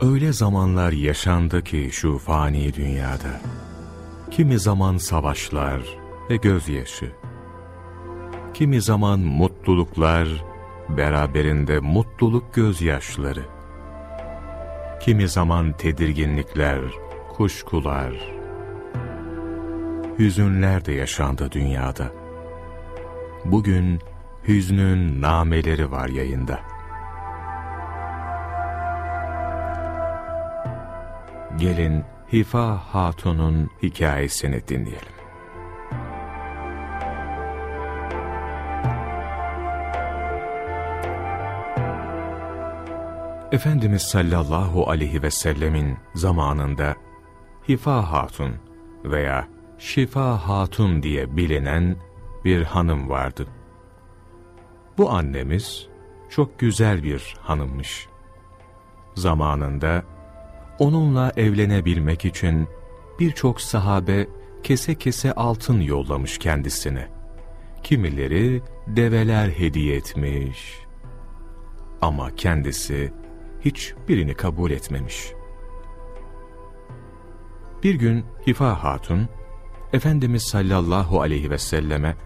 Öyle zamanlar yaşandı ki şu fani dünyada. Kimi zaman savaşlar ve gözyaşı. Kimi zaman mutluluklar, beraberinde mutluluk gözyaşları. Kimi zaman tedirginlikler, kuşkular, hüzünler de yaşandı dünyada. Bugün hüznün nameleri var yayında. Gelin Hifa Hatun'un hikayesini dinleyelim. Efendimiz sallallahu aleyhi ve sellemin zamanında Hifa Hatun veya Şifa Hatun diye bilinen bir hanım vardı. Bu annemiz çok güzel bir hanımmış. Zamanında onunla evlenebilmek için birçok sahabe kese kese altın yollamış kendisine. Kimileri develer hediye etmiş. Ama kendisi hiç birini kabul etmemiş. Bir gün Hifa Hatun, Efendimiz sallallahu aleyhi ve selleme,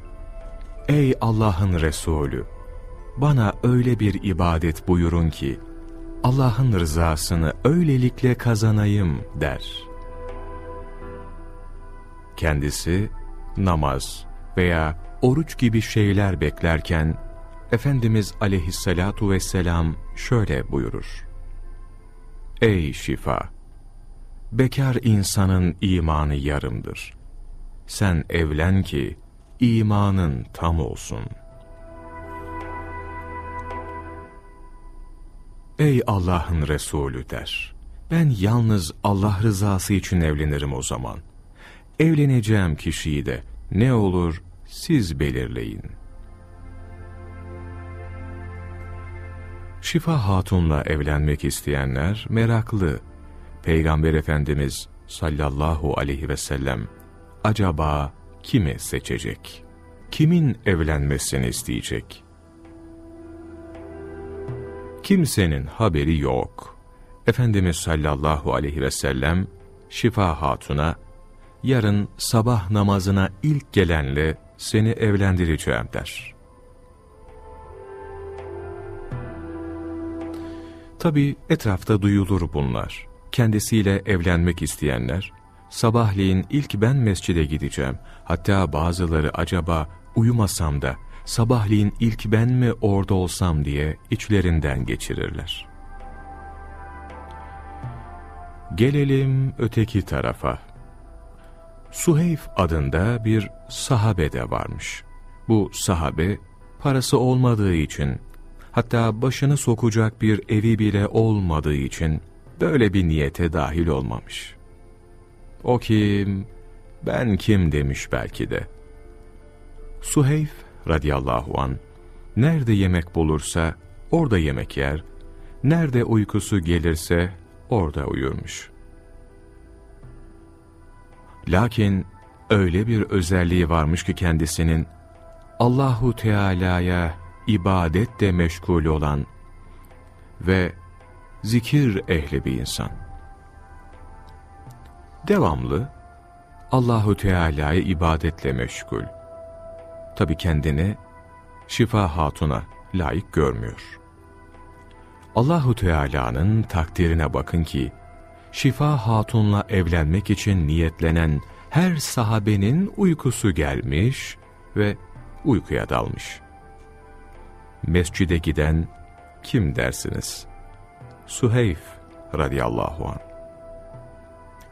Ey Allah'ın Resulü! Bana öyle bir ibadet buyurun ki, Allah'ın rızasını öylelikle kazanayım der. Kendisi namaz veya oruç gibi şeyler beklerken Efendimiz aleyhissalatu vesselam şöyle buyurur. Ey şifa! Bekar insanın imanı yarımdır. Sen evlen ki imanın tam olsun.'' Ey Allah'ın Resulü der. Ben yalnız Allah rızası için evlenirim o zaman. Evleneceğim kişiyi de ne olur siz belirleyin. Şifa Hatun'la evlenmek isteyenler meraklı. Peygamber Efendimiz sallallahu aleyhi ve sellem acaba kimi seçecek? Kimin evlenmesini isteyecek? Kimsenin haberi yok. Efendimiz sallallahu aleyhi ve sellem Şifa Hatun'a yarın sabah namazına ilk gelenle seni evlendireceğim der. Tabi etrafta duyulur bunlar. Kendisiyle evlenmek isteyenler, sabahleyin ilk ben mescide gideceğim. Hatta bazıları acaba uyumasam da sabahleyin ilk ben mi orada olsam diye içlerinden geçirirler. Gelelim öteki tarafa. Suheyf adında bir sahabe de varmış. Bu sahabe parası olmadığı için, hatta başını sokacak bir evi bile olmadığı için böyle bir niyete dahil olmamış. O kim, ben kim demiş belki de. Suheyf radıyallahu an nerede yemek bulursa orada yemek yer, nerede uykusu gelirse orada uyurmuş. Lakin öyle bir özelliği varmış ki kendisinin Allahu Teala'ya ibadetle meşgul olan ve zikir ehli bir insan. Devamlı Allahu Teala'yı ibadetle meşgul tabi kendini Şifa Hatun'a layık görmüyor. Allahu Teala'nın takdirine bakın ki Şifa Hatun'la evlenmek için niyetlenen her sahabenin uykusu gelmiş ve uykuya dalmış. Mescide giden kim dersiniz? Suheyf radıyallahu an.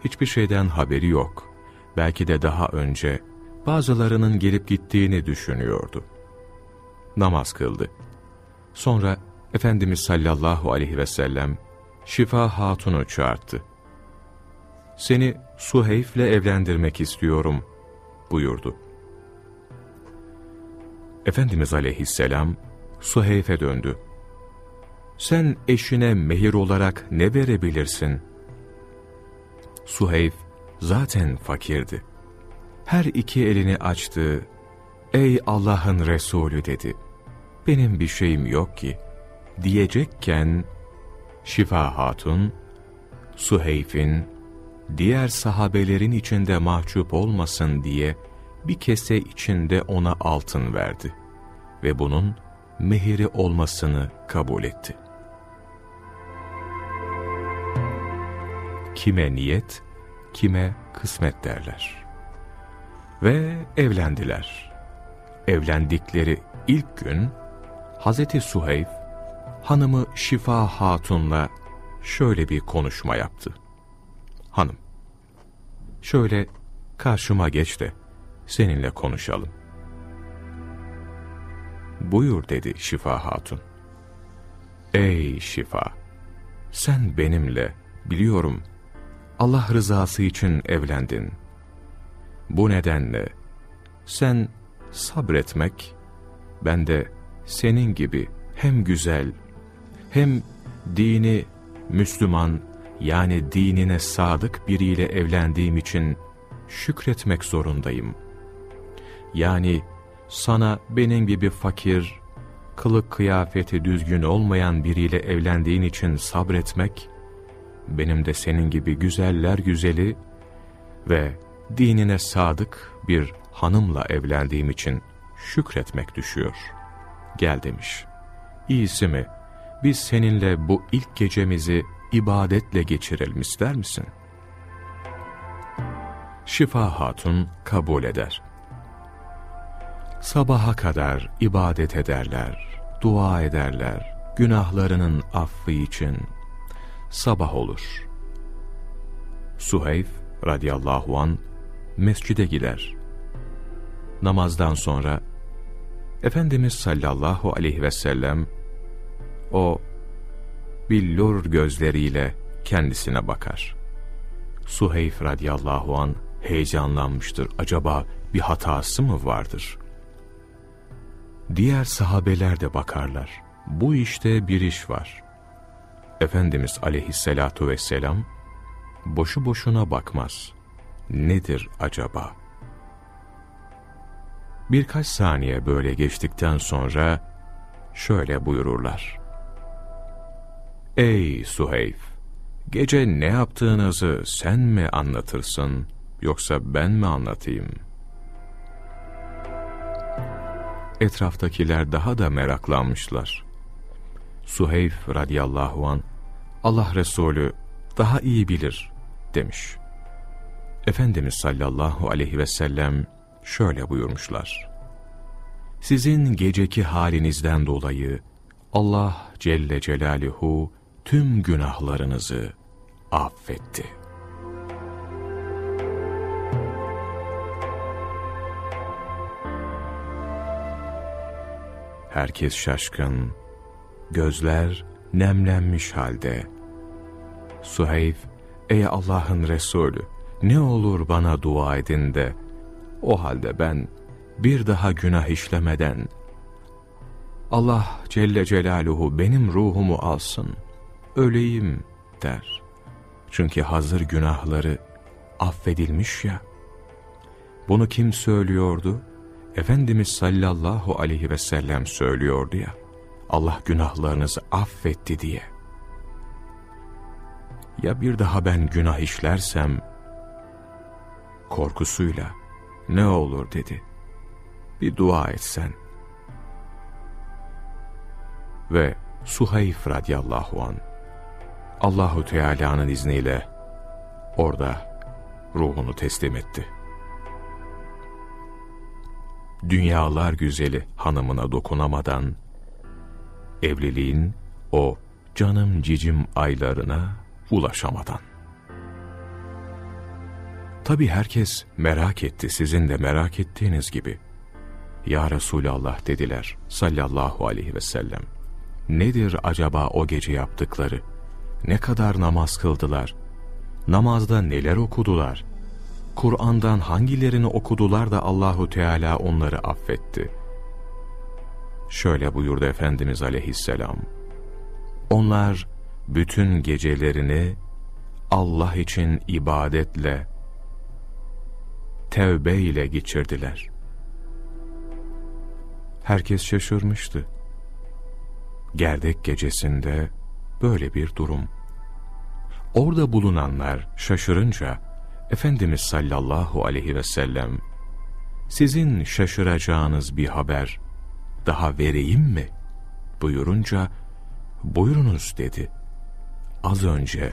Hiçbir şeyden haberi yok. Belki de daha önce bazılarının gelip gittiğini düşünüyordu. Namaz kıldı. Sonra Efendimiz sallallahu aleyhi ve sellem Şifa Hatun'u çağırdı. Seni Suheyf'le evlendirmek istiyorum buyurdu. Efendimiz aleyhisselam Suheyf'e döndü. Sen eşine mehir olarak ne verebilirsin? Suheyf zaten fakirdi her iki elini açtı. Ey Allah'ın Resulü dedi. Benim bir şeyim yok ki. Diyecekken Şifa Hatun Suheyf'in diğer sahabelerin içinde mahcup olmasın diye bir kese içinde ona altın verdi ve bunun mehiri olmasını kabul etti. Kime niyet, kime kısmet derler. Ve evlendiler. Evlendikleri ilk gün Hazreti Suheyf hanımı Şifa Hatun'la şöyle bir konuşma yaptı. Hanım, şöyle karşıma geç de seninle konuşalım. Buyur dedi Şifa Hatun. Ey Şifa, sen benimle biliyorum Allah rızası için evlendin. Bu nedenle sen sabretmek, ben de senin gibi hem güzel hem dini Müslüman yani dinine sadık biriyle evlendiğim için şükretmek zorundayım. Yani sana benim gibi fakir, kılık kıyafeti düzgün olmayan biriyle evlendiğin için sabretmek, benim de senin gibi güzeller güzeli ve dinine sadık bir hanımla evlendiğim için şükretmek düşüyor. Gel demiş. İyisi mi? Biz seninle bu ilk gecemizi ibadetle geçirelim ister misin? Şifa Hatun kabul eder. Sabaha kadar ibadet ederler, dua ederler, günahlarının affı için. Sabah olur. Suheyf radıyallahu an mescide gider. Namazdan sonra Efendimiz sallallahu aleyhi ve sellem o billur gözleriyle kendisine bakar. Suheyf radıyallahu an heyecanlanmıştır. Acaba bir hatası mı vardır? Diğer sahabeler de bakarlar. Bu işte bir iş var. Efendimiz aleyhissalatu vesselam boşu boşuna bakmaz. Nedir acaba? Birkaç saniye böyle geçtikten sonra şöyle buyururlar. Ey Suheyf! Gece ne yaptığınızı sen mi anlatırsın, yoksa ben mi anlatayım? Etraftakiler daha da meraklanmışlar. Suheyf radıyallahu an Allah Resulü daha iyi bilir demiş. Efendimiz sallallahu aleyhi ve sellem şöyle buyurmuşlar. Sizin geceki halinizden dolayı Allah Celle Celaluhu tüm günahlarınızı affetti. Herkes şaşkın, gözler nemlenmiş halde. Suheyf, ey Allah'ın Resulü, ne olur bana dua edin de, o halde ben bir daha günah işlemeden, Allah Celle Celaluhu benim ruhumu alsın, öleyim der. Çünkü hazır günahları affedilmiş ya. Bunu kim söylüyordu? Efendimiz sallallahu aleyhi ve sellem söylüyordu ya. Allah günahlarınızı affetti diye. Ya bir daha ben günah işlersem, korkusuyla ne olur dedi. Bir dua etsen. Ve Suhayf radiyallahu an Allahu Teala'nın izniyle orada ruhunu teslim etti. Dünyalar güzeli hanımına dokunamadan evliliğin o canım cicim aylarına ulaşamadan. Tabi herkes merak etti sizin de merak ettiğiniz gibi. Ya Resulallah dediler sallallahu aleyhi ve sellem. Nedir acaba o gece yaptıkları? Ne kadar namaz kıldılar? Namazda neler okudular? Kur'an'dan hangilerini okudular da Allahu Teala onları affetti? Şöyle buyurdu Efendimiz aleyhisselam. Onlar bütün gecelerini Allah için ibadetle, tevbe ile geçirdiler. Herkes şaşırmıştı. Gerdek gecesinde böyle bir durum. Orada bulunanlar şaşırınca Efendimiz sallallahu aleyhi ve sellem sizin şaşıracağınız bir haber daha vereyim mi? buyurunca buyurunuz dedi. Az önce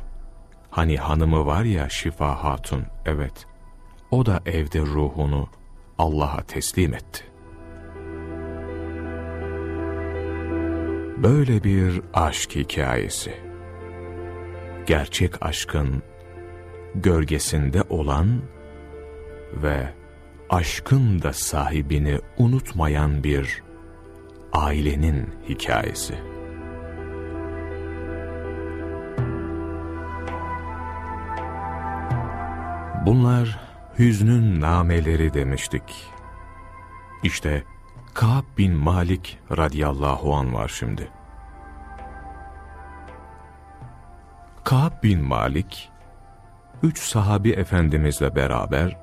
hani hanımı var ya Şifa Hatun evet o da evde ruhunu Allah'a teslim etti. Böyle bir aşk hikayesi. Gerçek aşkın gölgesinde olan ve aşkın da sahibini unutmayan bir ailenin hikayesi. Bunlar hüznün nameleri demiştik. İşte Ka'b bin Malik radıyallahu an var şimdi. Ka'b bin Malik, üç sahabi efendimizle beraber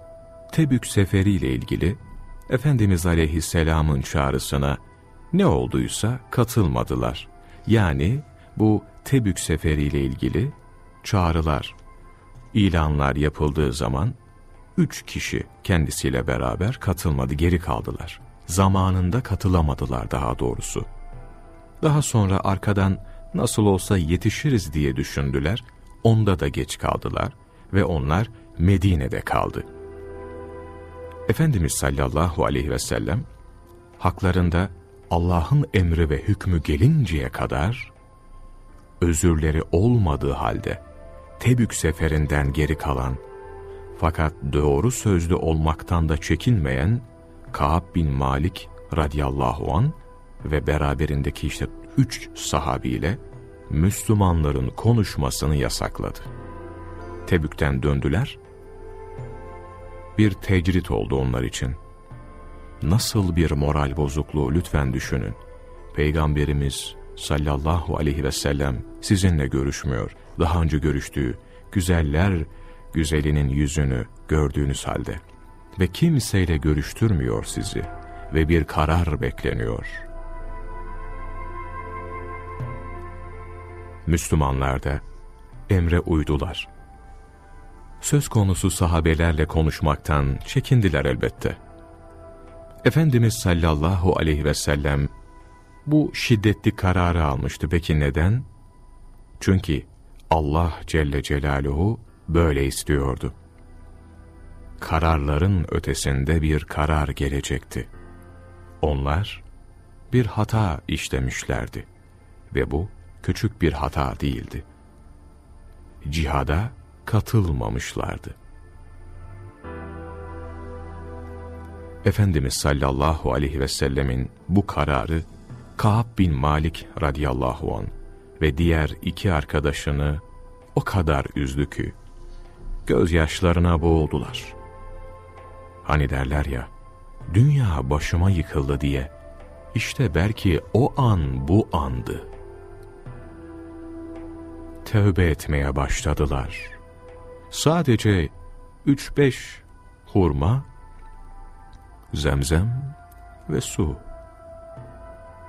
Tebük seferiyle ilgili Efendimiz aleyhisselamın çağrısına ne olduysa katılmadılar. Yani bu Tebük seferiyle ilgili çağrılar, ilanlar yapıldığı zaman üç kişi kendisiyle beraber katılmadı, geri kaldılar. Zamanında katılamadılar daha doğrusu. Daha sonra arkadan nasıl olsa yetişiriz diye düşündüler, onda da geç kaldılar ve onlar Medine'de kaldı. Efendimiz sallallahu aleyhi ve sellem haklarında Allah'ın emri ve hükmü gelinceye kadar özürleri olmadığı halde Tebük seferinden geri kalan fakat doğru sözlü olmaktan da çekinmeyen Kaab bin Malik radıyallahu an ve beraberindeki işte üç sahabiyle Müslümanların konuşmasını yasakladı. Tebük'ten döndüler. Bir tecrit oldu onlar için. Nasıl bir moral bozukluğu lütfen düşünün. Peygamberimiz sallallahu aleyhi ve sellem sizinle görüşmüyor. Daha önce görüştüğü güzeller güzelinin yüzünü gördüğünüz halde ve kimseyle görüştürmüyor sizi ve bir karar bekleniyor. Müslümanlar da emre uydular. Söz konusu sahabelerle konuşmaktan çekindiler elbette. Efendimiz sallallahu aleyhi ve sellem bu şiddetli kararı almıştı. Peki neden? Çünkü Allah Celle Celaluhu böyle istiyordu. Kararların ötesinde bir karar gelecekti. Onlar bir hata işlemişlerdi ve bu küçük bir hata değildi. Cihada katılmamışlardı. Efendimiz sallallahu aleyhi ve sellemin bu kararı Kaab bin Malik radıyallahu an ve diğer iki arkadaşını o kadar üzdü ki gözyaşlarına boğuldular. Hani derler ya, dünya başıma yıkıldı diye, işte belki o an bu andı. Tövbe etmeye başladılar. Sadece üç beş hurma, zemzem ve su.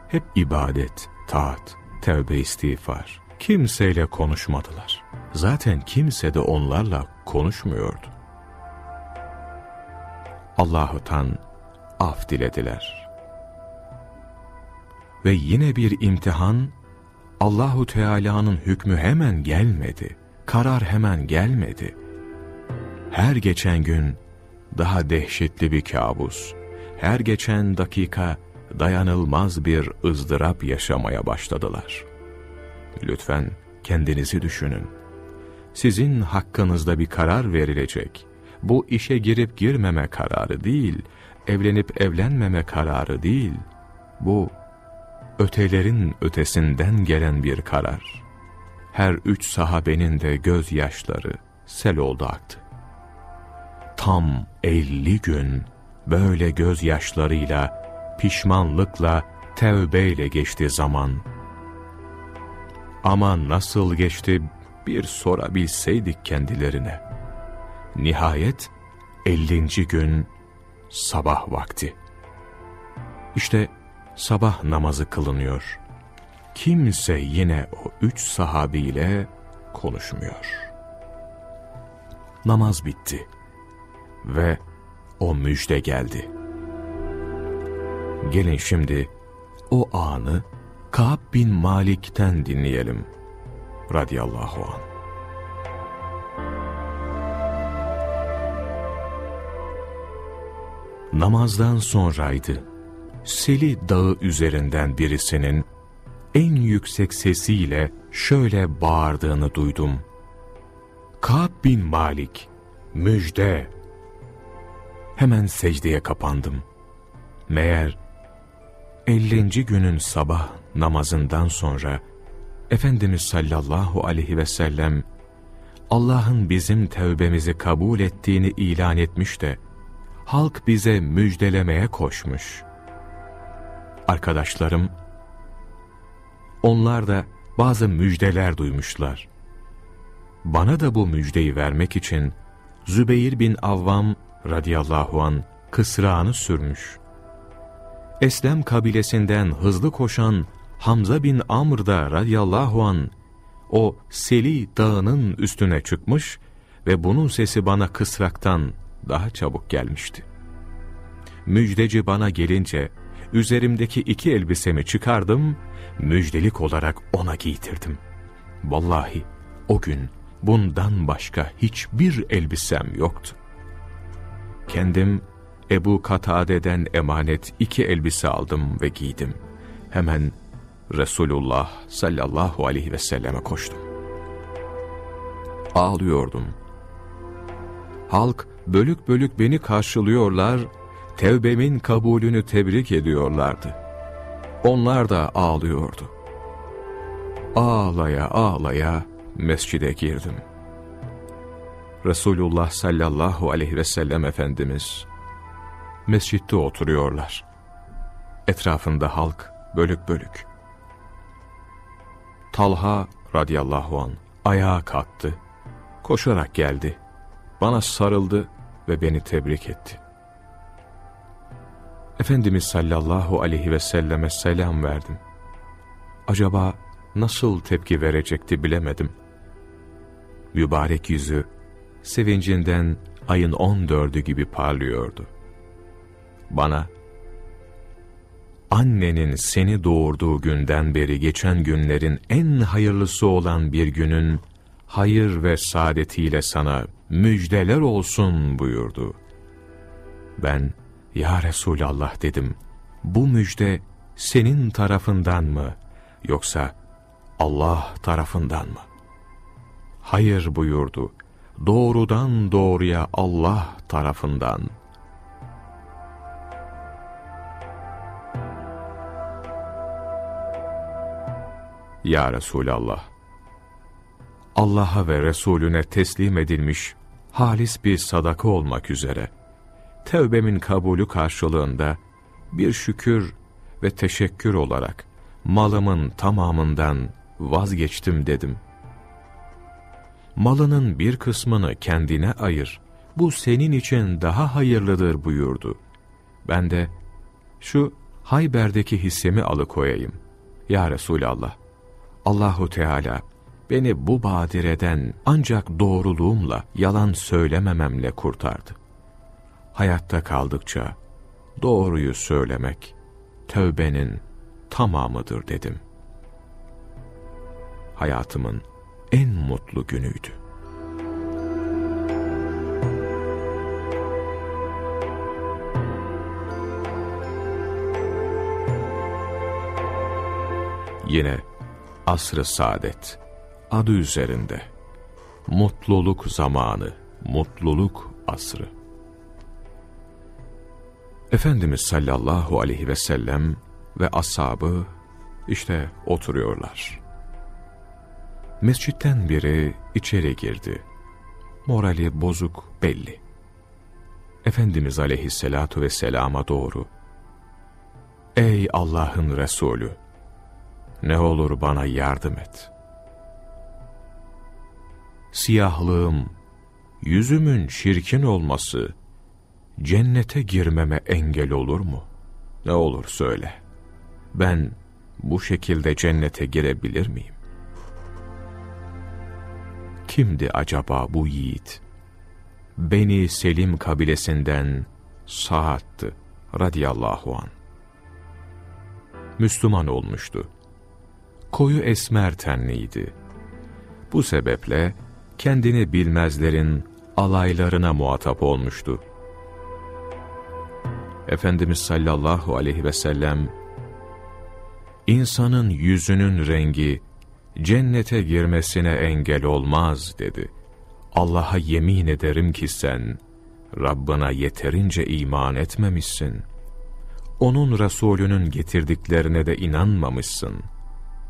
Hep ibadet, taat, tevbe istiğfar. Kimseyle konuşmadılar. Zaten kimse de onlarla konuşmuyordu. Allah'tan af dilediler. Ve yine bir imtihan, Allahu Teala'nın hükmü hemen gelmedi. Karar hemen gelmedi. Her geçen gün daha dehşetli bir kabus, her geçen dakika dayanılmaz bir ızdırap yaşamaya başladılar. Lütfen kendinizi düşünün. Sizin hakkınızda bir karar verilecek. Bu işe girip girmeme kararı değil, evlenip evlenmeme kararı değil. Bu ötelerin ötesinden gelen bir karar. Her üç sahabenin de gözyaşları sel oldu aktı. Tam elli gün böyle gözyaşlarıyla, pişmanlıkla, tevbeyle geçti zaman. Ama nasıl geçti bir sorabilseydik kendilerine. Nihayet ellinci gün sabah vakti. İşte sabah namazı kılınıyor. Kimse yine o üç sahabiyle konuşmuyor. namaz bitti ve o müjde geldi. Gelin şimdi o anı Ka'b bin Malik'ten dinleyelim. Radiyallahu anh. Namazdan sonraydı. Seli dağı üzerinden birisinin en yüksek sesiyle şöyle bağırdığını duydum. Ka'b bin Malik, müjde! Hemen secdeye kapandım. Meğer 50. günün sabah namazından sonra Efendimiz sallallahu aleyhi ve sellem Allah'ın bizim tevbemizi kabul ettiğini ilan etmiş de halk bize müjdelemeye koşmuş. Arkadaşlarım onlar da bazı müjdeler duymuşlar. Bana da bu müjdeyi vermek için Zübeyir bin Avvam radıyallahu an kısrağını sürmüş. Eslem kabilesinden hızlı koşan Hamza bin Amr da radıyallahu an o Seli dağının üstüne çıkmış ve bunun sesi bana kısraktan daha çabuk gelmişti. Müjdeci bana gelince üzerimdeki iki elbisemi çıkardım, müjdelik olarak ona giydirdim. Vallahi o gün bundan başka hiçbir elbisem yoktu. Kendim Ebu Katade'den emanet iki elbise aldım ve giydim. Hemen Resulullah sallallahu aleyhi ve selleme koştum. Ağlıyordum. Halk bölük bölük beni karşılıyorlar, tevbemin kabulünü tebrik ediyorlardı. Onlar da ağlıyordu. Ağlaya ağlaya mescide girdim. Resulullah sallallahu aleyhi ve sellem Efendimiz mescitte oturuyorlar. Etrafında halk bölük bölük. Talha radıyallahu an ayağa kalktı. Koşarak geldi. Bana sarıldı ve beni tebrik etti. Efendimiz sallallahu aleyhi ve selleme selam verdim. Acaba nasıl tepki verecekti bilemedim. Mübarek yüzü sevincinden ayın on dördü gibi parlıyordu. Bana, annenin seni doğurduğu günden beri geçen günlerin en hayırlısı olan bir günün hayır ve saadetiyle sana müjdeler olsun buyurdu. Ben, Ya Resulallah dedim, bu müjde senin tarafından mı, yoksa Allah tarafından mı? Hayır buyurdu, doğrudan doğruya Allah tarafından. Ya Resulallah, Allah'a ve Resulüne teslim edilmiş halis bir sadaka olmak üzere, tevbemin kabulü karşılığında bir şükür ve teşekkür olarak malımın tamamından vazgeçtim dedim. Malının bir kısmını kendine ayır, bu senin için daha hayırlıdır buyurdu. Ben de şu Hayber'deki hissemi alıkoyayım. Ya Resulallah, Allahu Teala beni bu badireden ancak doğruluğumla, yalan söylemememle kurtardı. Hayatta kaldıkça doğruyu söylemek tövbenin tamamıdır dedim. Hayatımın en mutlu günüydü. Yine asr-ı saadet adı üzerinde. Mutluluk zamanı, mutluluk asrı. Efendimiz sallallahu aleyhi ve sellem ve ashabı işte oturuyorlar. Mescitten biri içeri girdi. Morali bozuk belli. Efendimiz aleyhissalatu vesselama doğru. Ey Allah'ın Resulü! Ne olur bana yardım et. Siyahlığım, yüzümün şirkin olması, cennete girmeme engel olur mu? Ne olur söyle. Ben bu şekilde cennete girebilir miyim? Kimdi acaba bu yiğit? Beni Selim kabilesinden Sa'd'tı radiyallahu an. Müslüman olmuştu. Koyu esmer tenliydi. Bu sebeple kendini bilmezlerin alaylarına muhatap olmuştu. Efendimiz sallallahu aleyhi ve sellem, insanın yüzünün rengi cennete girmesine engel olmaz dedi. Allah'a yemin ederim ki sen, Rabbına yeterince iman etmemişsin. Onun Resulünün getirdiklerine de inanmamışsın.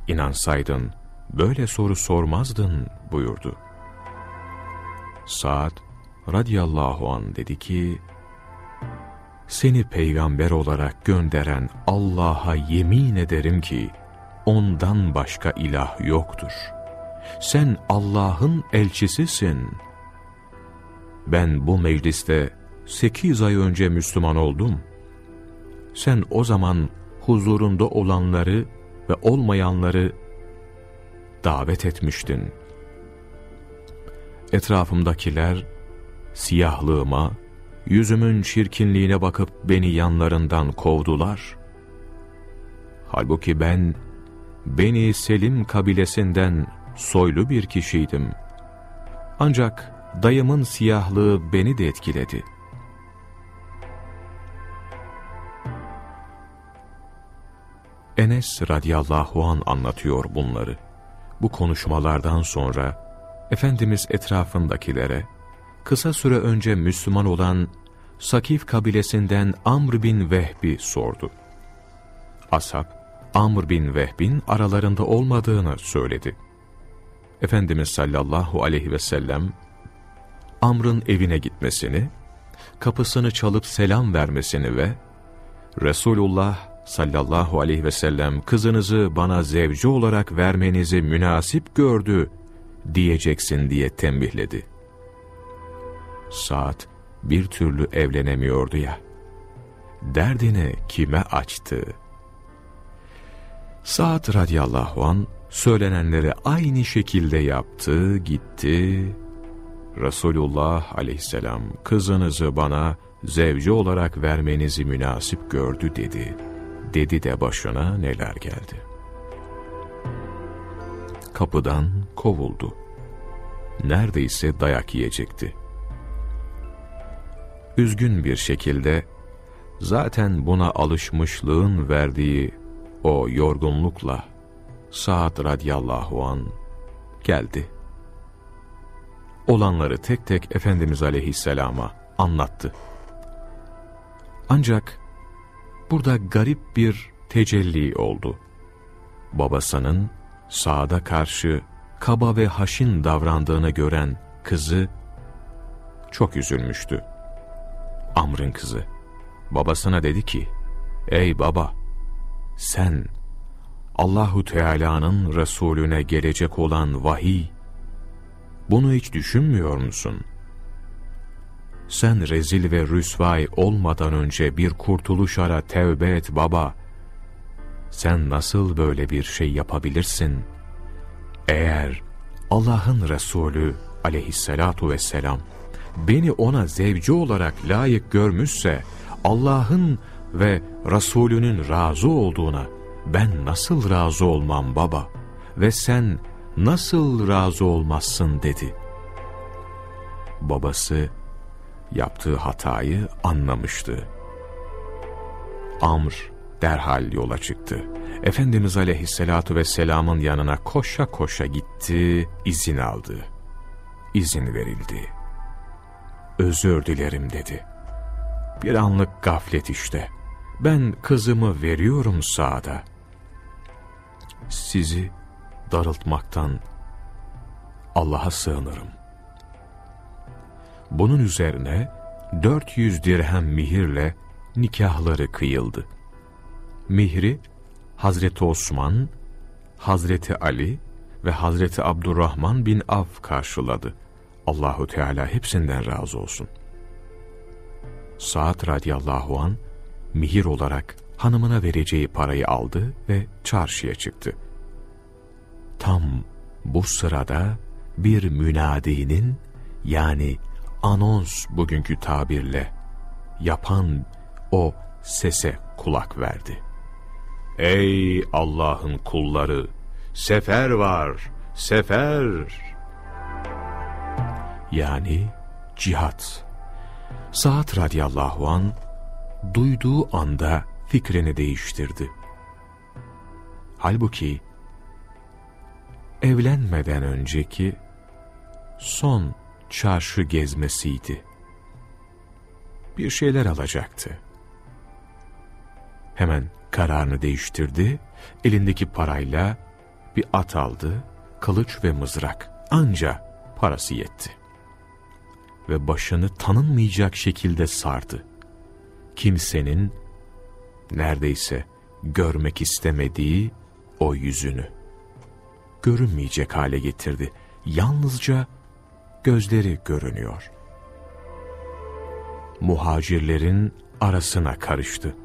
İnansaydın, böyle soru sormazdın buyurdu. Sa'd radiyallahu an dedi ki, seni peygamber olarak gönderen Allah'a yemin ederim ki, ondan başka ilah yoktur. Sen Allah'ın elçisisin. Ben bu mecliste sekiz ay önce Müslüman oldum. Sen o zaman huzurunda olanları ve olmayanları davet etmiştin. Etrafımdakiler siyahlığıma, yüzümün çirkinliğine bakıp beni yanlarından kovdular. Halbuki ben Beni Selim kabilesinden soylu bir kişiydim. Ancak dayımın siyahlığı beni de etkiledi. Enes radıyallahu an anlatıyor bunları. Bu konuşmalardan sonra Efendimiz etrafındakilere kısa süre önce Müslüman olan Sakif kabilesinden Amr bin Vehbi sordu. Ashab, Amr bin Vehbin aralarında olmadığını söyledi. Efendimiz sallallahu aleyhi ve sellem, Amr'ın evine gitmesini, kapısını çalıp selam vermesini ve Resulullah sallallahu aleyhi ve sellem kızınızı bana zevci olarak vermenizi münasip gördü diyeceksin diye tembihledi. Saat bir türlü evlenemiyordu ya. Derdini kime açtı? Sa'd radıyallahu an söylenenleri aynı şekilde yaptı, gitti. Resulullah aleyhisselam kızınızı bana zevci olarak vermenizi münasip gördü dedi. Dedi de başına neler geldi. Kapıdan kovuldu. Neredeyse dayak yiyecekti. Üzgün bir şekilde zaten buna alışmışlığın verdiği o yorgunlukla Sa'd radiyallahu an geldi. Olanları tek tek Efendimiz aleyhisselama anlattı. Ancak burada garip bir tecelli oldu. Babasının Sa'd'a karşı kaba ve haşin davrandığını gören kızı çok üzülmüştü. Amr'ın kızı babasına dedi ki, Ey baba! sen Allahu Teala'nın Resulüne gelecek olan vahiy bunu hiç düşünmüyor musun? Sen rezil ve rüsvay olmadan önce bir kurtuluş ara tevbe et baba. Sen nasıl böyle bir şey yapabilirsin? Eğer Allah'ın Resulü aleyhissalatu vesselam beni ona zevci olarak layık görmüşse Allah'ın ve Resulünün razı olduğuna ben nasıl razı olmam baba ve sen nasıl razı olmazsın dedi. Babası yaptığı hatayı anlamıştı. Amr derhal yola çıktı. Efendimiz aleyhissalatu vesselamın yanına koşa koşa gitti, izin aldı. İzin verildi. Özür dilerim dedi. Bir anlık gaflet işte. Ben kızımı veriyorum sağda. Sizi darıltmaktan Allah'a sığınırım. Bunun üzerine 400 dirhem mihirle nikahları kıyıldı. Mihri Hazreti Osman, Hazreti Ali ve Hazreti Abdurrahman bin Av karşıladı. Allahu Teala hepsinden razı olsun. Saat radıyallahu an mihir olarak hanımına vereceği parayı aldı ve çarşıya çıktı. Tam bu sırada bir münadinin yani anons bugünkü tabirle yapan o sese kulak verdi. Ey Allah'ın kulları! Sefer var! Sefer! Yani cihat. Saat radiyallahu an duyduğu anda fikrini değiştirdi. Halbuki evlenmeden önceki son çarşı gezmesiydi. Bir şeyler alacaktı. Hemen kararını değiştirdi, elindeki parayla bir at aldı, kılıç ve mızrak. Anca parası yetti. Ve başını tanınmayacak şekilde sardı. Kimsenin neredeyse görmek istemediği o yüzünü. Görünmeyecek hale getirdi. Yalnızca gözleri görünüyor. Muhacirlerin arasına karıştı.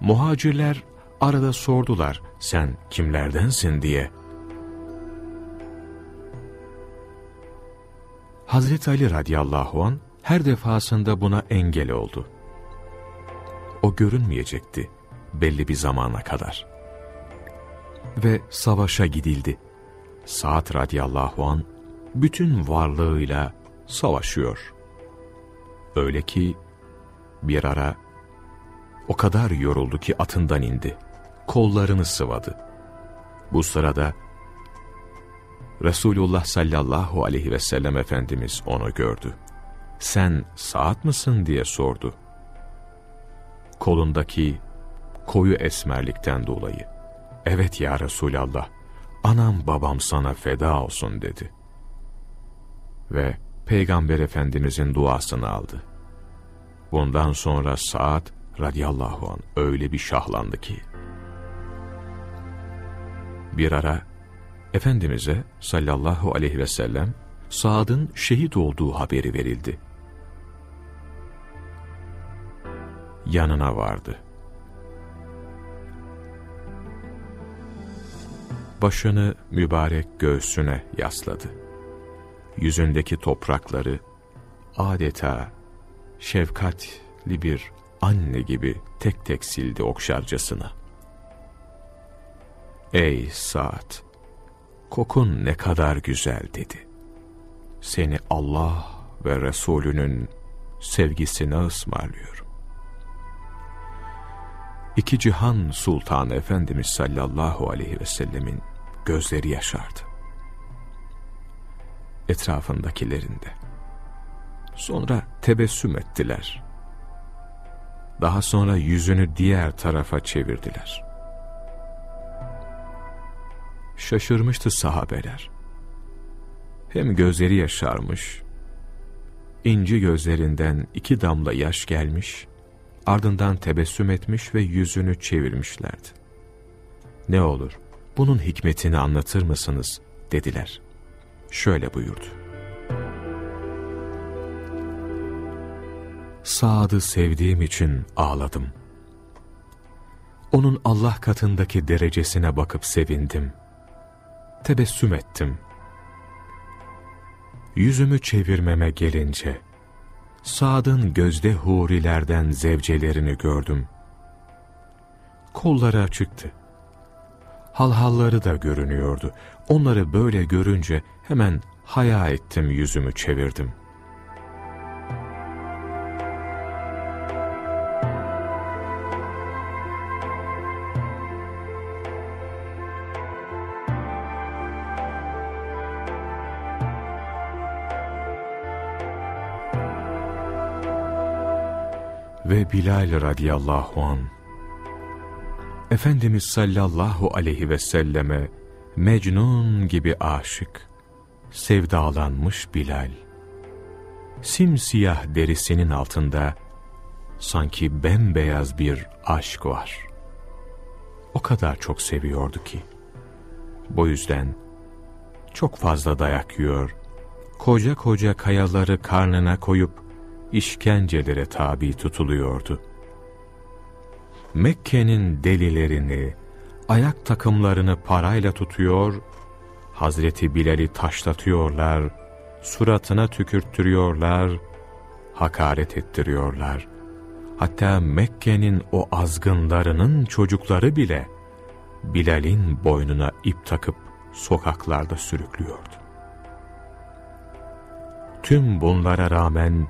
Muhacirler arada sordular sen kimlerdensin diye. Hazreti Ali radıyallahu an her defasında buna engel oldu. O görünmeyecekti belli bir zamana kadar. Ve savaşa gidildi. Saat radıyallahu an bütün varlığıyla savaşıyor. Öyle ki bir ara o kadar yoruldu ki atından indi. Kollarını sıvadı. Bu sırada Resulullah sallallahu aleyhi ve sellem Efendimiz onu gördü. Sen saat mısın diye sordu. Kolundaki koyu esmerlikten dolayı. Evet ya Resulallah, anam babam sana feda olsun dedi. Ve Peygamber Efendimizin duasını aldı. Bundan sonra saat radiyallahu an öyle bir şahlandı ki. Bir ara Efendimiz'e sallallahu aleyhi ve sellem Saad'ın şehit olduğu haberi verildi. Yanına vardı. Başını mübarek göğsüne yasladı. Yüzündeki toprakları adeta şefkatli bir anne gibi tek tek sildi okşarcasına. Ey saat, kokun ne kadar güzel dedi. Seni Allah ve Resulünün sevgisine ısmarlıyorum. İki cihan sultanı Efendimiz sallallahu aleyhi ve sellemin gözleri yaşardı. Etrafındakilerinde. Sonra tebessüm ettiler. Daha sonra yüzünü diğer tarafa çevirdiler. Şaşırmıştı sahabeler. Hem gözleri yaşarmış, inci gözlerinden iki damla yaş gelmiş, ardından tebessüm etmiş ve yüzünü çevirmişlerdi. Ne olur, bunun hikmetini anlatır mısınız, dediler. Şöyle buyurdu. Saad'ı sevdiğim için ağladım. Onun Allah katındaki derecesine bakıp sevindim. Tebessüm ettim. Yüzümü çevirmeme gelince, Sad'ın gözde hurilerden zevcelerini gördüm. Kolları açıktı. Halhalları da görünüyordu. Onları böyle görünce hemen haya ettim yüzümü çevirdim.'' ve Bilal radıyallahu an. Efendimiz sallallahu aleyhi ve selleme Mecnun gibi aşık, sevdalanmış Bilal. Simsiyah derisinin altında sanki bembeyaz bir aşk var. O kadar çok seviyordu ki. Bu yüzden çok fazla dayak yiyor, koca koca kayaları karnına koyup işkencelere tabi tutuluyordu. Mekke'nin delilerini, ayak takımlarını parayla tutuyor, Hazreti Bilal'i taşlatıyorlar, suratına tükürttürüyorlar, hakaret ettiriyorlar. Hatta Mekke'nin o azgınlarının çocukları bile Bilal'in boynuna ip takıp sokaklarda sürüklüyordu. Tüm bunlara rağmen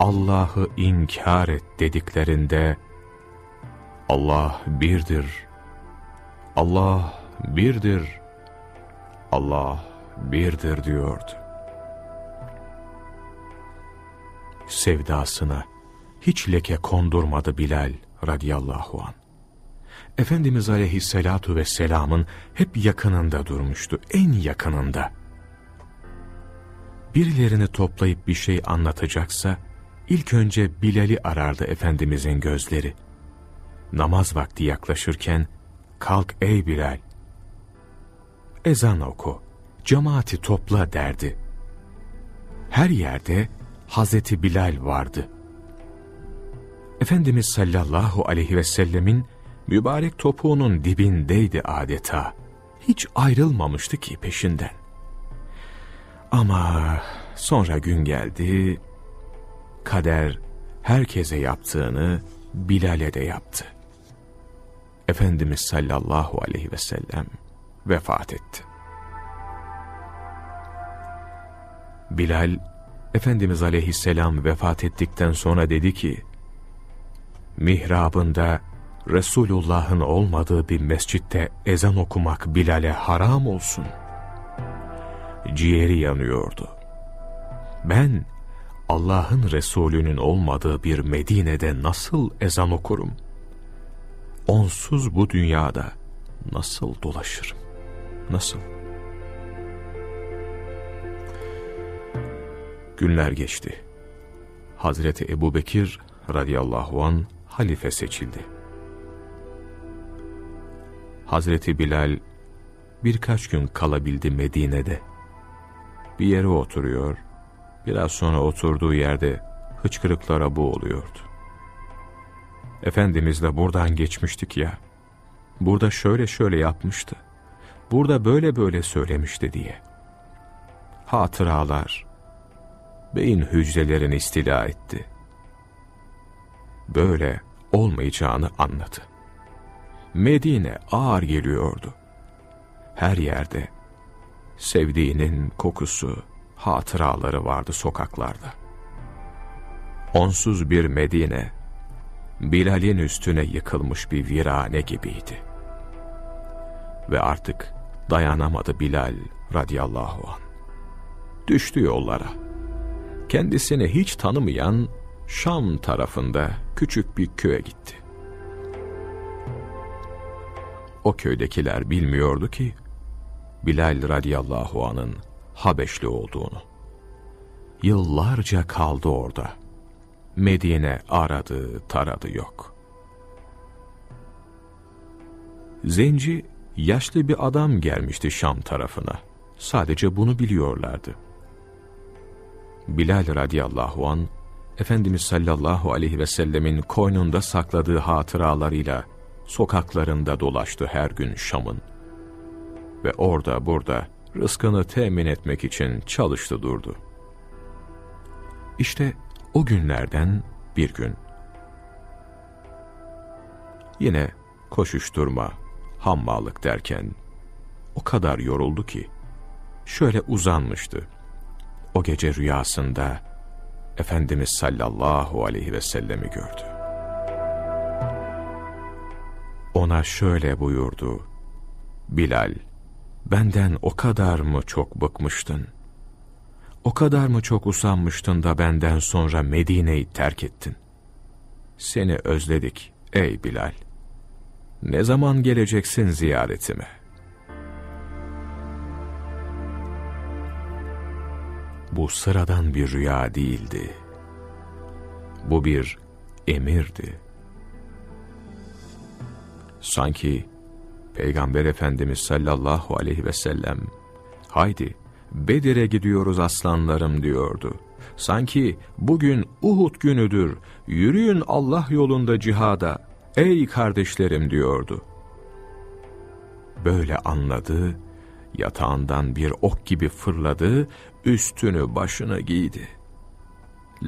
Allah'ı inkar et dediklerinde Allah birdir, Allah birdir, Allah birdir diyordu. Sevdasına hiç leke kondurmadı Bilal radıyallahu an. Efendimiz aleyhissalatu vesselamın hep yakınında durmuştu, en yakınında. Birilerini toplayıp bir şey anlatacaksa, ilk önce Bilal'i arardı Efendimizin gözleri. Namaz vakti yaklaşırken, kalk ey Bilal, ezan oku, cemaati topla derdi. Her yerde Hazreti Bilal vardı. Efendimiz sallallahu aleyhi ve sellemin mübarek topuğunun dibindeydi adeta. Hiç ayrılmamıştı ki peşinden. Ama sonra gün geldi, kader herkese yaptığını Bilal'e de yaptı. Efendimiz sallallahu aleyhi ve sellem vefat etti. Bilal, Efendimiz aleyhisselam vefat ettikten sonra dedi ki, mihrabında Resulullah'ın olmadığı bir mescitte ezan okumak Bilal'e haram olsun. Ciğeri yanıyordu. Ben Allah'ın Resulü'nün olmadığı bir Medine'de nasıl ezan okurum? Onsuz bu dünyada nasıl dolaşırım? Nasıl? Günler geçti. Hazreti Ebu Bekir radıyallahu an halife seçildi. Hazreti Bilal birkaç gün kalabildi Medine'de. Bir yere oturuyor, biraz sonra oturduğu yerde hıçkırıklara boğuluyordu. Efendimiz de buradan geçmiştik ya, burada şöyle şöyle yapmıştı, burada böyle böyle söylemişti diye. Hatıralar, beyin hücrelerini istila etti. Böyle olmayacağını anladı. Medine ağır geliyordu. Her yerde sevdiğinin kokusu, hatıraları vardı sokaklarda. Onsuz bir Medine, Bilal'in üstüne yıkılmış bir virane gibiydi. Ve artık dayanamadı Bilal radıyallahu an. Düştü yollara. Kendisini hiç tanımayan Şam tarafında küçük bir köye gitti. O köydekiler bilmiyordu ki Bilal radıyallahu anın Habeşli olduğunu. Yıllarca kaldı orada. Medine aradı, taradı yok. Zenci, yaşlı bir adam gelmişti Şam tarafına. Sadece bunu biliyorlardı. Bilal radıyallahu an Efendimiz sallallahu aleyhi ve sellemin koynunda sakladığı hatıralarıyla sokaklarında dolaştı her gün Şam'ın. Ve orada burada rızkını temin etmek için çalıştı durdu. İşte o günlerden bir gün. Yine koşuşturma, hammallık derken o kadar yoruldu ki şöyle uzanmıştı. O gece rüyasında Efendimiz sallallahu aleyhi ve sellemi gördü. Ona şöyle buyurdu. Bilal, benden o kadar mı çok bıkmıştın? O kadar mı çok usanmıştın da benden sonra Medine'yi terk ettin? Seni özledik ey Bilal. Ne zaman geleceksin ziyaretime? Bu sıradan bir rüya değildi. Bu bir emirdi. Sanki Peygamber Efendimiz sallallahu aleyhi ve sellem, haydi Bedir'e gidiyoruz aslanlarım diyordu. Sanki bugün Uhud günüdür, yürüyün Allah yolunda cihada, ey kardeşlerim diyordu. Böyle anladı, Yatağından bir ok gibi fırladı, üstünü başını giydi.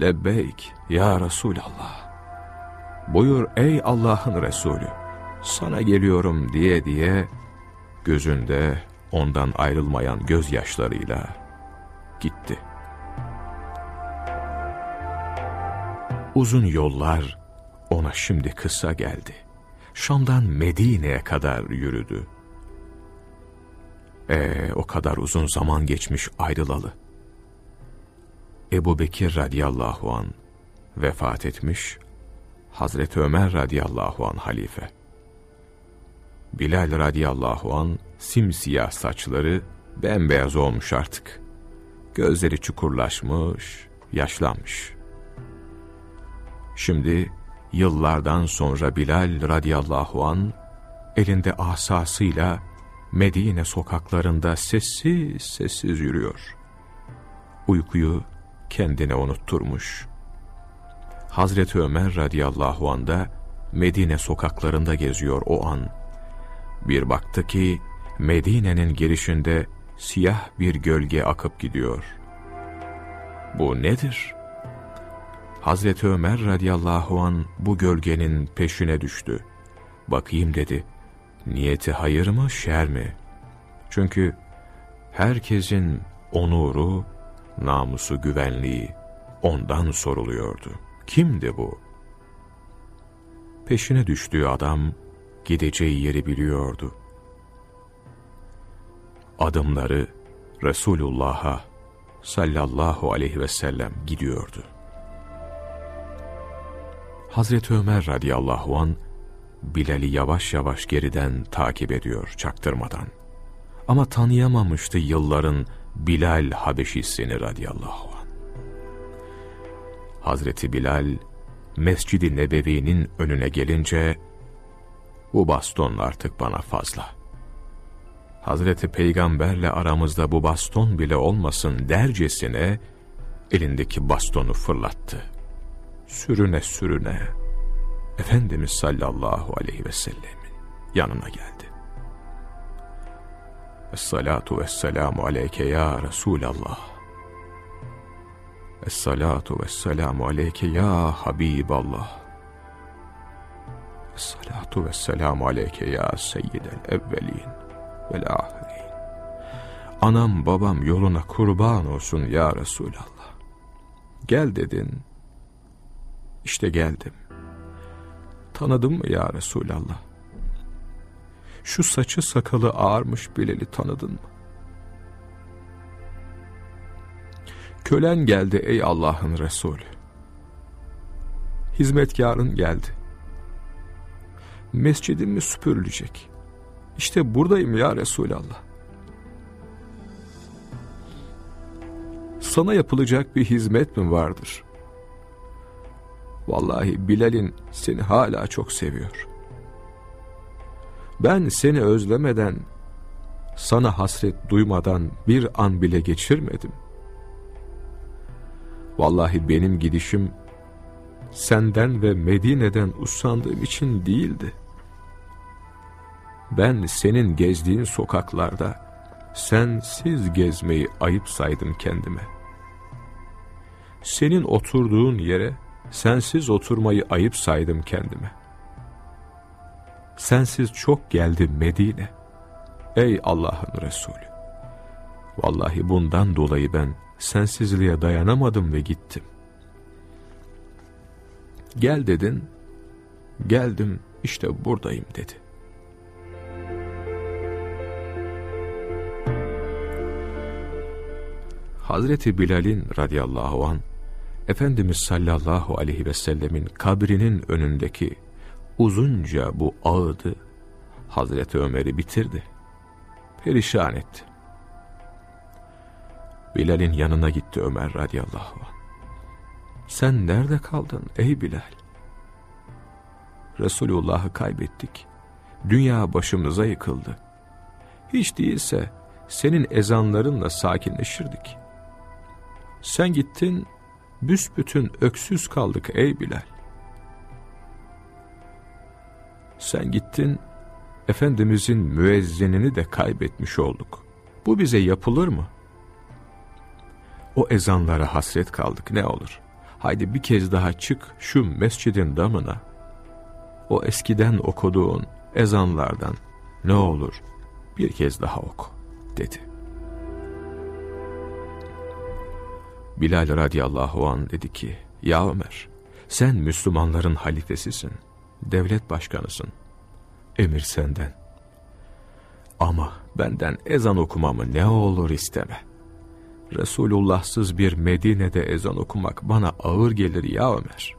Lebbeyk ya Resulallah. Buyur ey Allah'ın Resulü, sana geliyorum diye diye gözünde ondan ayrılmayan gözyaşlarıyla gitti. Uzun yollar ona şimdi kısa geldi. Şam'dan Medine'ye kadar yürüdü. Ee, o kadar uzun zaman geçmiş ayrılalı. Ebu Bekir radiyallahu an vefat etmiş, Hazreti Ömer radiyallahu an halife. Bilal radiyallahu an simsiyah saçları bembeyaz olmuş artık. Gözleri çukurlaşmış, yaşlanmış. Şimdi yıllardan sonra Bilal radiyallahu an elinde asasıyla Medine sokaklarında sessiz sessiz yürüyor. Uykuyu kendine unutturmuş. Hazreti Ömer radıyallahu an da Medine sokaklarında geziyor o an. Bir baktı ki Medine'nin girişinde siyah bir gölge akıp gidiyor. Bu nedir? Hazreti Ömer radıyallahu an bu gölgenin peşine düştü. Bakayım dedi. Niyeti hayır mı şer mi? Çünkü herkesin onuru, namusu güvenliği ondan soruluyordu. Kimdi bu? Peşine düştüğü adam gideceği yeri biliyordu. Adımları Resulullah'a sallallahu aleyhi ve sellem gidiyordu. Hazreti Ömer radıyallahu an Bilal'i yavaş yavaş geriden takip ediyor çaktırmadan. Ama tanıyamamıştı yılların Bilal Habeşisini radıyallahu an. Hazreti Bilal Mescid-i Nebevi'nin önüne gelince bu baston artık bana fazla. Hazreti Peygamberle aramızda bu baston bile olmasın dercesine elindeki bastonu fırlattı. Sürüne sürüne Efendimiz sallallahu aleyhi ve sellemin yanına geldi. Esselatu vesselamu aleyke ya Resulallah. Esselatu vesselamu aleyke ya Habiballah. Esselatu vesselamu aleyke ya Seyyidel evvelin vel. Anam babam yoluna kurban olsun ya Resulallah. Gel dedin. İşte geldim. Tanıdın mı ya Resulallah? Şu saçı sakalı ağarmış Bilal'i tanıdın mı? Kölen geldi ey Allah'ın Resulü. Hizmetkarın geldi. Mescidin mi süpürülecek? İşte buradayım ya Resulallah. Sana yapılacak bir hizmet mi vardır? Vallahi Bilal'in seni hala çok seviyor. Ben seni özlemeden, sana hasret duymadan bir an bile geçirmedim. Vallahi benim gidişim senden ve Medine'den usandığım için değildi. Ben senin gezdiğin sokaklarda sensiz gezmeyi ayıp saydım kendime. Senin oturduğun yere sensiz oturmayı ayıp saydım kendime. Sensiz çok geldi Medine. Ey Allah'ın Resulü! Vallahi bundan dolayı ben sensizliğe dayanamadım ve gittim. Gel dedin, geldim işte buradayım dedi. Hazreti Bilal'in radıyallahu an Efendimiz sallallahu aleyhi ve sellemin kabrinin önündeki uzunca bu ağıdı Hazreti Ömer'i bitirdi. Perişan etti. Bilal'in yanına gitti Ömer radıyallahu anh. Sen nerede kaldın ey Bilal? Resulullah'ı kaybettik. Dünya başımıza yıkıldı. Hiç değilse senin ezanlarınla sakinleşirdik. Sen gittin, büsbütün öksüz kaldık ey Bilal. Sen gittin, Efendimizin müezzinini de kaybetmiş olduk. Bu bize yapılır mı? O ezanlara hasret kaldık ne olur. Haydi bir kez daha çık şu mescidin damına. O eskiden okuduğun ezanlardan ne olur bir kez daha oku dedi. Bilal radıyallahu an dedi ki ya Ömer sen Müslümanların halifesisin, devlet başkanısın, emir senden. Ama benden ezan okumamı ne olur isteme. Resulullahsız bir Medine'de ezan okumak bana ağır gelir ya Ömer.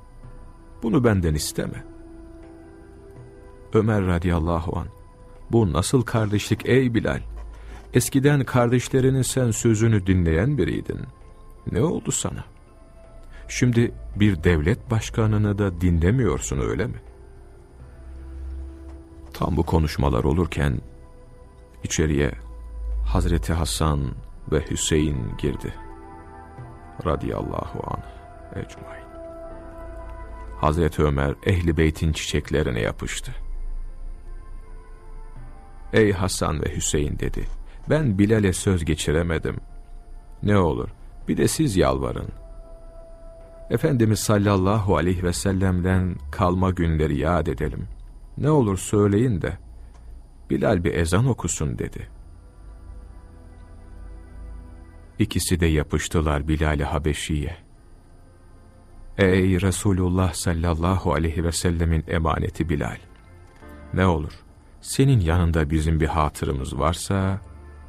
Bunu benden isteme. Ömer radıyallahu an bu nasıl kardeşlik ey Bilal? Eskiden kardeşlerinin sen sözünü dinleyen biriydin. Ne oldu sana? Şimdi bir devlet başkanını da dinlemiyorsun öyle mi? Tam bu konuşmalar olurken içeriye Hazreti Hasan ve Hüseyin girdi. Radiyallahu anh ecmain. Hazreti Ömer ehli beytin çiçeklerine yapıştı. Ey Hasan ve Hüseyin dedi. Ben Bilal'e söz geçiremedim. Ne olur bir de siz yalvarın. Efendimiz sallallahu aleyhi ve sellem'den kalma günleri yad edelim. Ne olur söyleyin de Bilal bir ezan okusun dedi. İkisi de yapıştılar Bilal-i Habeşi'ye. Ey Resulullah sallallahu aleyhi ve sellemin emaneti Bilal! Ne olur, senin yanında bizim bir hatırımız varsa,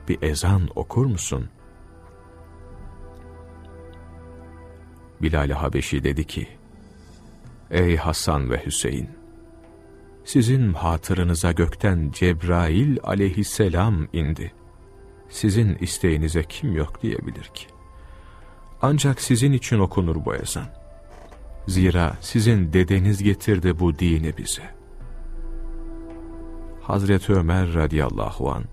bir ezan okur musun? Bilal-i Habeşi dedi ki, Ey Hasan ve Hüseyin! Sizin hatırınıza gökten Cebrail aleyhisselam indi. Sizin isteğinize kim yok diyebilir ki? Ancak sizin için okunur bu ezan. Zira sizin dedeniz getirdi bu dini bize. Hazreti Ömer radıyallahu an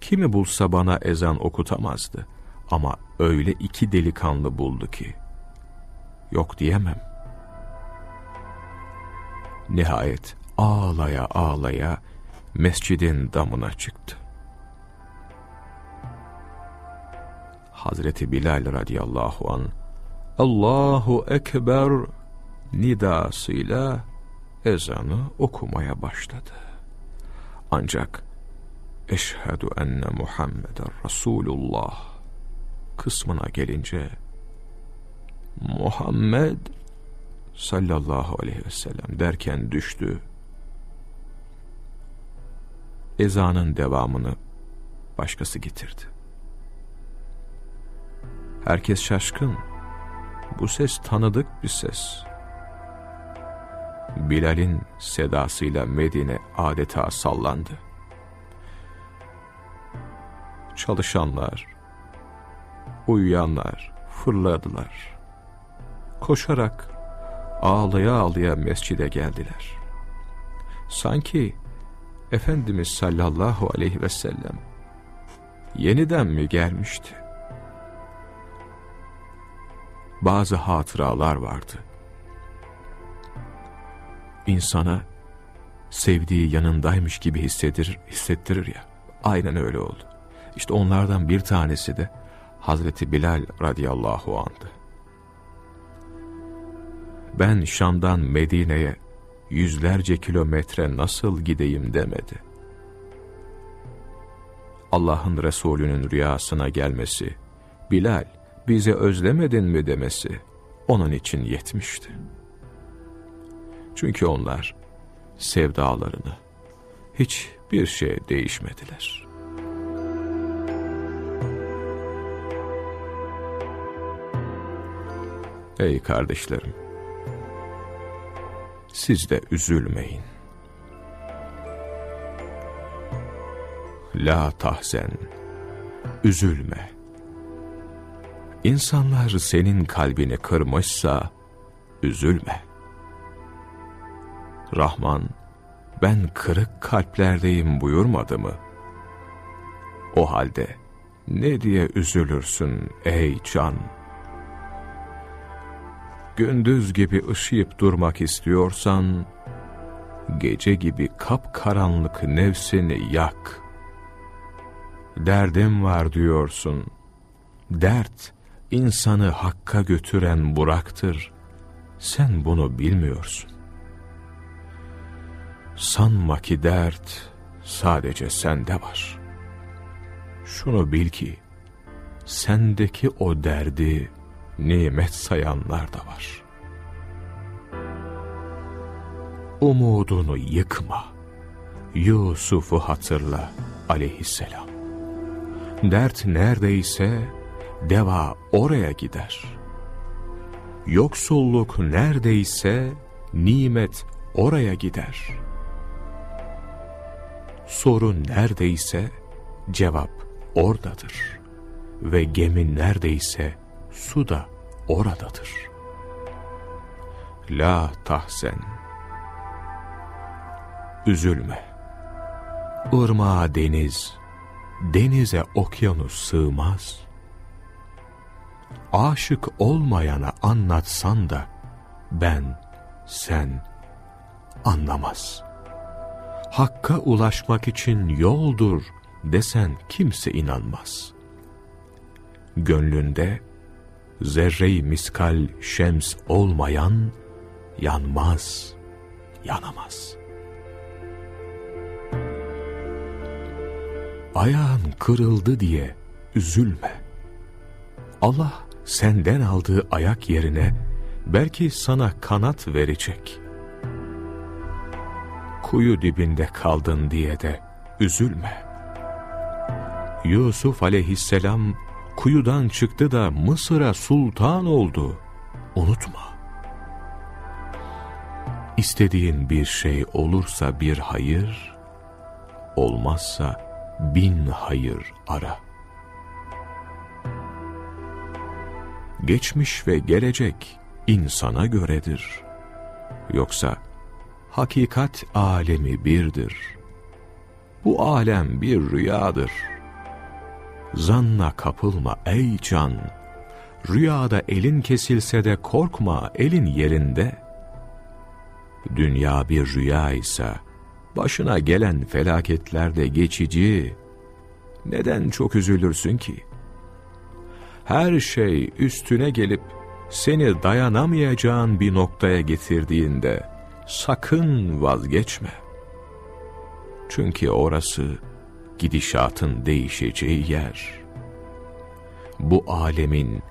kimi bulsa bana ezan okutamazdı. Ama öyle iki delikanlı buldu ki, yok diyemem. Nihayet ağlaya ağlaya mescidin damına çıktı. Hazreti Bilal radıyallahu an Allahu Ekber nidasıyla ezanı okumaya başladı. Ancak Eşhedü enne Muhammeden Resulullah kısmına gelince Muhammed sallallahu aleyhi ve sellem derken düştü. Ezanın devamını başkası getirdi. Herkes şaşkın. Bu ses tanıdık bir ses. Bilal'in sedasıyla Medine adeta sallandı. Çalışanlar, uyuyanlar fırladılar. Koşarak, ağlaya ağlaya mescide geldiler. Sanki Efendimiz sallallahu aleyhi ve sellem yeniden mi gelmişti? Bazı hatıralar vardı. İnsana sevdiği yanındaymış gibi hissedir, hissettirir ya. Aynen öyle oldu. İşte onlardan bir tanesi de Hazreti Bilal radıyallahu anh'dı. Ben Şam'dan Medine'ye yüzlerce kilometre nasıl gideyim demedi. Allah'ın Resulü'nün rüyasına gelmesi, Bilal bizi özlemedin mi demesi onun için yetmişti. Çünkü onlar sevdalarını hiç bir şey değişmediler. Ey kardeşlerim! Siz de üzülmeyin. La tahzen, üzülme. İnsanlar senin kalbini kırmışsa, üzülme. Rahman, ben kırık kalplerdeyim buyurmadı mı? O halde ne diye üzülürsün ey can?'' Gündüz gibi ışıyıp durmak istiyorsan, gece gibi kapkaranlık nefsini yak. derdim var diyorsun. Dert, insanı hakka götüren buraktır. Sen bunu bilmiyorsun. Sanma ki dert sadece sende var. Şunu bil ki, sendeki o derdi nimet sayanlar da var. Umudunu yıkma. Yusuf'u hatırla aleyhisselam. Dert neredeyse deva oraya gider. Yoksulluk neredeyse nimet oraya gider. Sorun neredeyse cevap oradadır. Ve gemi neredeyse su da oradadır. La tahsen. Üzülme. Irmağa deniz, denize okyanus sığmaz. Aşık olmayana anlatsan da ben, sen anlamaz. Hakka ulaşmak için yoldur desen kimse inanmaz. Gönlünde zerre miskal şems olmayan yanmaz, yanamaz.'' ayağın kırıldı diye üzülme. Allah senden aldığı ayak yerine belki sana kanat verecek. Kuyu dibinde kaldın diye de üzülme. Yusuf aleyhisselam kuyudan çıktı da Mısır'a sultan oldu. Unutma. İstediğin bir şey olursa bir hayır, olmazsa bin hayır ara. Geçmiş ve gelecek insana göredir. Yoksa hakikat alemi birdir. Bu alem bir rüyadır. Zanna kapılma ey can. Rüyada elin kesilse de korkma elin yerinde. Dünya bir rüya ise Başına gelen felaketler de geçici. Neden çok üzülürsün ki? Her şey üstüne gelip seni dayanamayacağın bir noktaya getirdiğinde sakın vazgeçme. Çünkü orası gidişatın değişeceği yer. Bu alemin,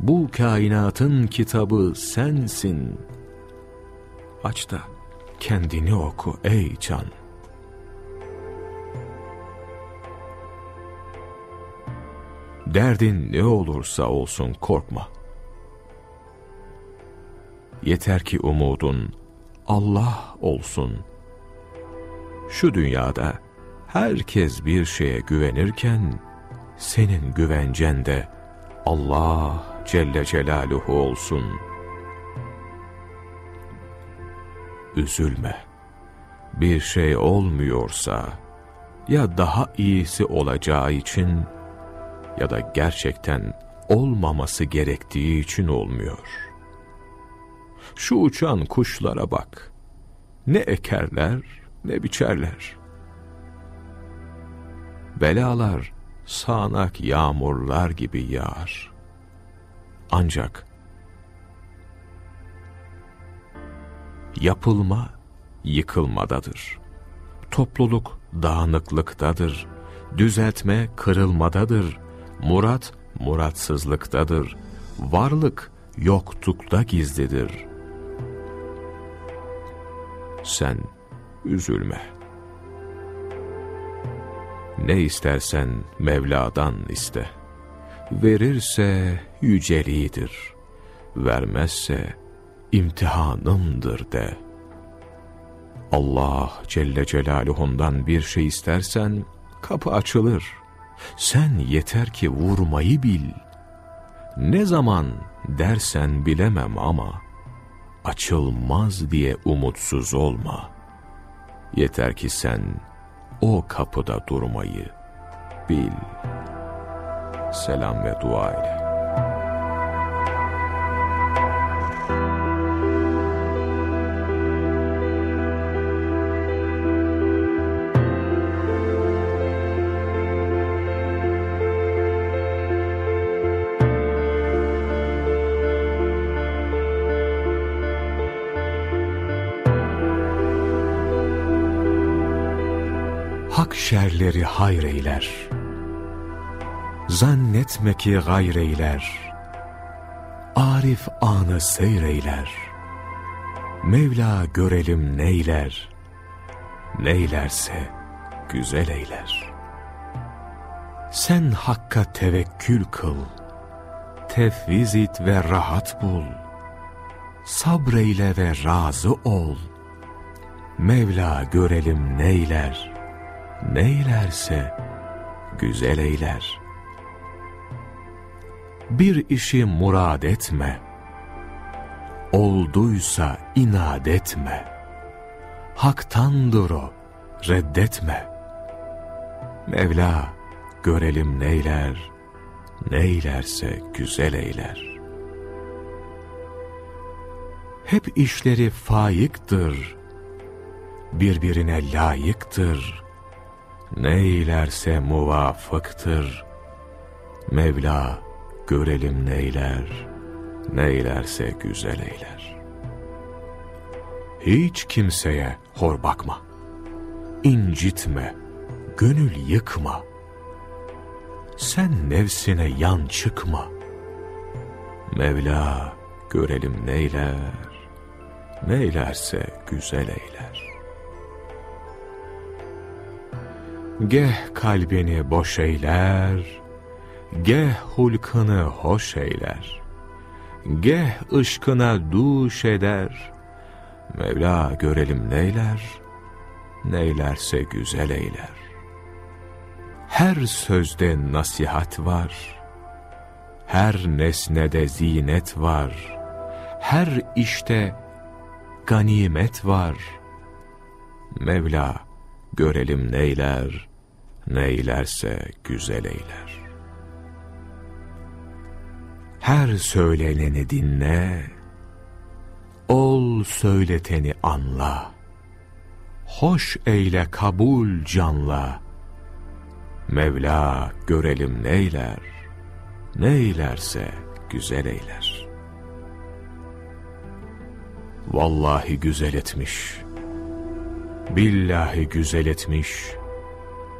bu kainatın kitabı sensin. Aç da kendini oku ey can. Derdin ne olursa olsun korkma. Yeter ki umudun Allah olsun. Şu dünyada herkes bir şeye güvenirken senin güvencen de Allah Celle Celaluhu olsun.'' üzülme. Bir şey olmuyorsa ya daha iyisi olacağı için ya da gerçekten olmaması gerektiği için olmuyor. Şu uçan kuşlara bak. Ne ekerler ne biçerler. Belalar sağanak yağmurlar gibi yağar. Ancak Yapılma, yıkılmadadır. Topluluk dağınıklıktadır. Düzeltme kırılmadadır. Murat, muratsızlıktadır. Varlık, yoklukta gizlidir. Sen üzülme. Ne istersen Mevla'dan iste. Verirse yüceliğidir. Vermezse imtihanımdır de. Allah Celle Celaluhu'ndan bir şey istersen kapı açılır. Sen yeter ki vurmayı bil. Ne zaman dersen bilemem ama açılmaz diye umutsuz olma. Yeter ki sen o kapıda durmayı bil. Selam ve dua ile. Şerleri hayreyler. Zannetme ki gayreyler. Arif anı seyreyler. Mevla görelim neyler. Neylerse güzel eyler. Sen Hakk'a tevekkül kıl. Tefviz it ve rahat bul. Sabreyle ve razı ol. Mevla görelim neyler. Neylerse güzel eyler. Bir işi murad etme. Olduysa inat etme. Haktandır o, reddetme. Mevla görelim neyler, neylerse güzel eyler. Hep işleri faiktir, birbirine layıktır. Neylerse muvafıktır. Mevla görelim neyler, neylerse güzel eyler. Hiç kimseye hor bakma, incitme, gönül yıkma. Sen nefsine yan çıkma. Mevla görelim neyler, neylerse güzel eyler. Geh kalbini boş eyler, geh hulkını hoş eyler. Geh ışkına duş eder, Mevla görelim neyler, neylerse güzel eyler. Her sözde nasihat var, her nesnede zinet var, her işte ganimet var. Mevla görelim neyler, neylerse güzel eyler. Her söyleneni dinle, ol söyleteni anla. Hoş eyle kabul canla. Mevla görelim neyler, neylerse güzel eyler. Vallahi güzel etmiş, billahi güzel etmiş,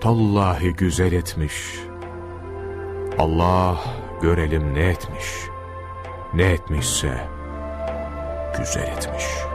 tallahi güzel etmiş. Allah görelim ne etmiş, ne etmişse güzel etmiş.''